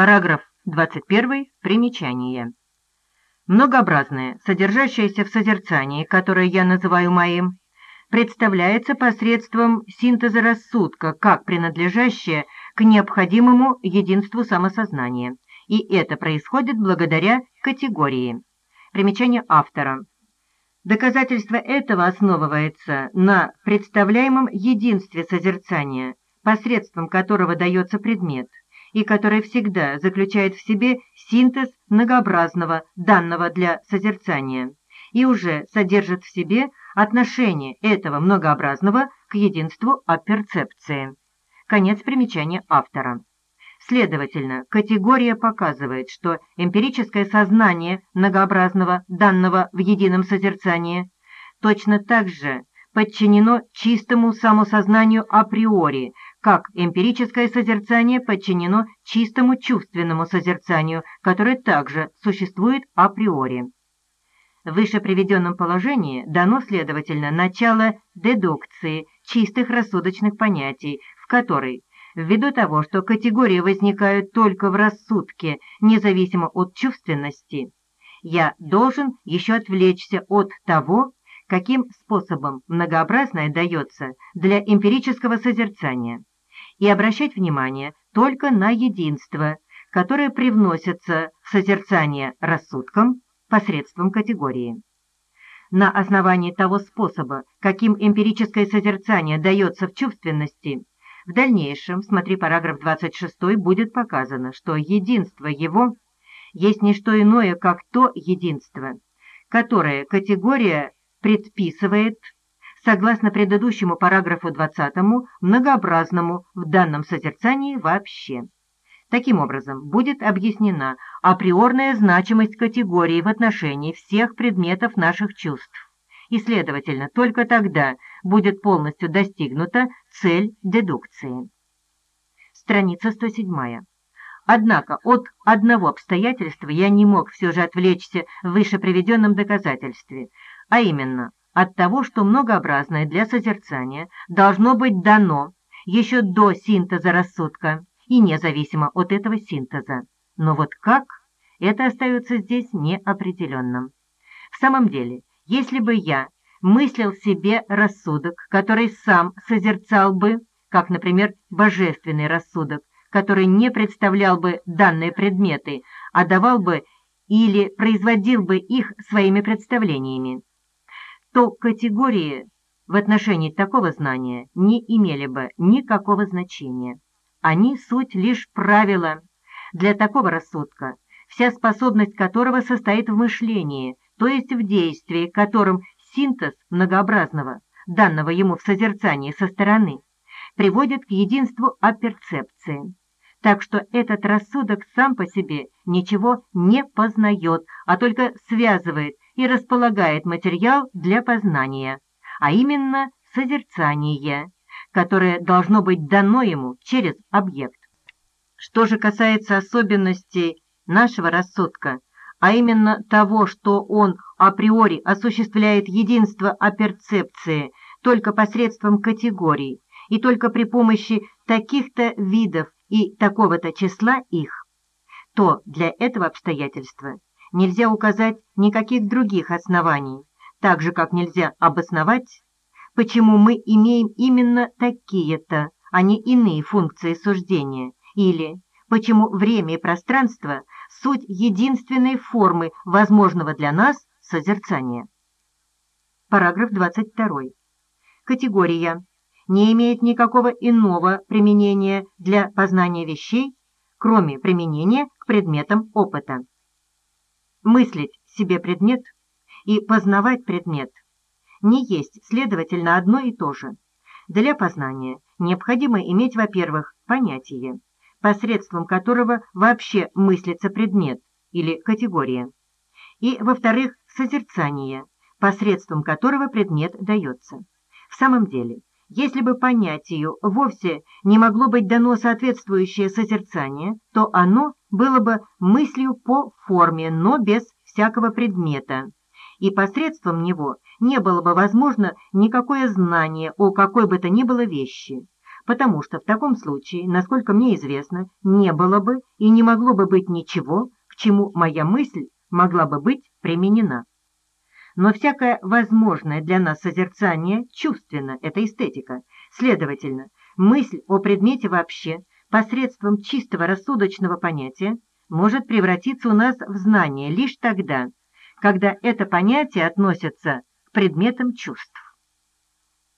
Параграф 21. Примечание. Многообразное, содержащееся в созерцании, которое я называю моим, представляется посредством синтеза рассудка, как принадлежащее к необходимому единству самосознания, и это происходит благодаря категории. Примечание автора. Доказательство этого основывается на представляемом единстве созерцания, посредством которого дается предмет, и который всегда заключает в себе синтез многообразного, данного для созерцания, и уже содержит в себе отношение этого многообразного к единству оперцепции. Конец примечания автора. Следовательно, категория показывает, что эмпирическое сознание многообразного, данного в едином созерцании, точно так же подчинено чистому самосознанию априори, как эмпирическое созерцание подчинено чистому чувственному созерцанию, которое также существует априори. В выше приведенном положении дано, следовательно, начало дедукции чистых рассудочных понятий, в которой ввиду того, что категории возникают только в рассудке, независимо от чувственности, я должен еще отвлечься от того, каким способом многообразное дается для эмпирического созерцания, и обращать внимание только на единство, которое привносится в созерцание рассудком посредством категории. На основании того способа, каким эмпирическое созерцание дается в чувственности, в дальнейшем, смотри параграф 26, будет показано, что единство его есть не что иное, как то единство, которое категория предписывает, согласно предыдущему параграфу 20, многообразному в данном созерцании вообще. Таким образом, будет объяснена априорная значимость категории в отношении всех предметов наших чувств и, следовательно, только тогда будет полностью достигнута цель дедукции. Страница 107. Однако от одного обстоятельства я не мог все же отвлечься в выше приведенном доказательстве, а именно от того, что многообразное для созерцания должно быть дано еще до синтеза рассудка и независимо от этого синтеза. Но вот как, это остается здесь неопределенным. В самом деле, если бы я мыслил себе рассудок, который сам созерцал бы, как, например, божественный рассудок, который не представлял бы данные предметы, а давал бы или производил бы их своими представлениями, то категории в отношении такого знания не имели бы никакого значения. Они суть лишь правила для такого рассудка, вся способность которого состоит в мышлении, то есть в действии, которым синтез многообразного, данного ему в созерцании со стороны, приводит к единству оперцепции. Так что этот рассудок сам по себе ничего не познает, а только связывает и располагает материал для познания, а именно созерцание, которое должно быть дано ему через объект. Что же касается особенностей нашего рассудка, а именно того, что он априори осуществляет единство оперцепции только посредством категорий и только при помощи таких-то видов и такого-то числа их, то для этого обстоятельства нельзя указать никаких других оснований, так же, как нельзя обосновать, почему мы имеем именно такие-то, а не иные функции суждения, или почему время и пространство суть единственной формы возможного для нас созерцания. Параграф 22. Категория не имеет никакого иного применения для познания вещей, кроме применения к предметам опыта. Мыслить себе предмет и познавать предмет не есть, следовательно, одно и то же. Для познания необходимо иметь, во-первых, понятие, посредством которого вообще мыслится предмет или категория, и, во-вторых, созерцание, посредством которого предмет дается. В самом деле, если бы понятию вовсе не могло быть дано соответствующее созерцание, то оно было бы мыслью по форме, но без всякого предмета, и посредством него не было бы возможно никакое знание о какой бы то ни было вещи. потому что в таком случае, насколько мне известно, не было бы и не могло бы быть ничего, к чему моя мысль могла бы быть применена. Но всякое возможное для нас созерцание чувственно, это эстетика. Следовательно, мысль о предмете вообще посредством чистого рассудочного понятия может превратиться у нас в знание лишь тогда, когда это понятие относится к предметам чувств.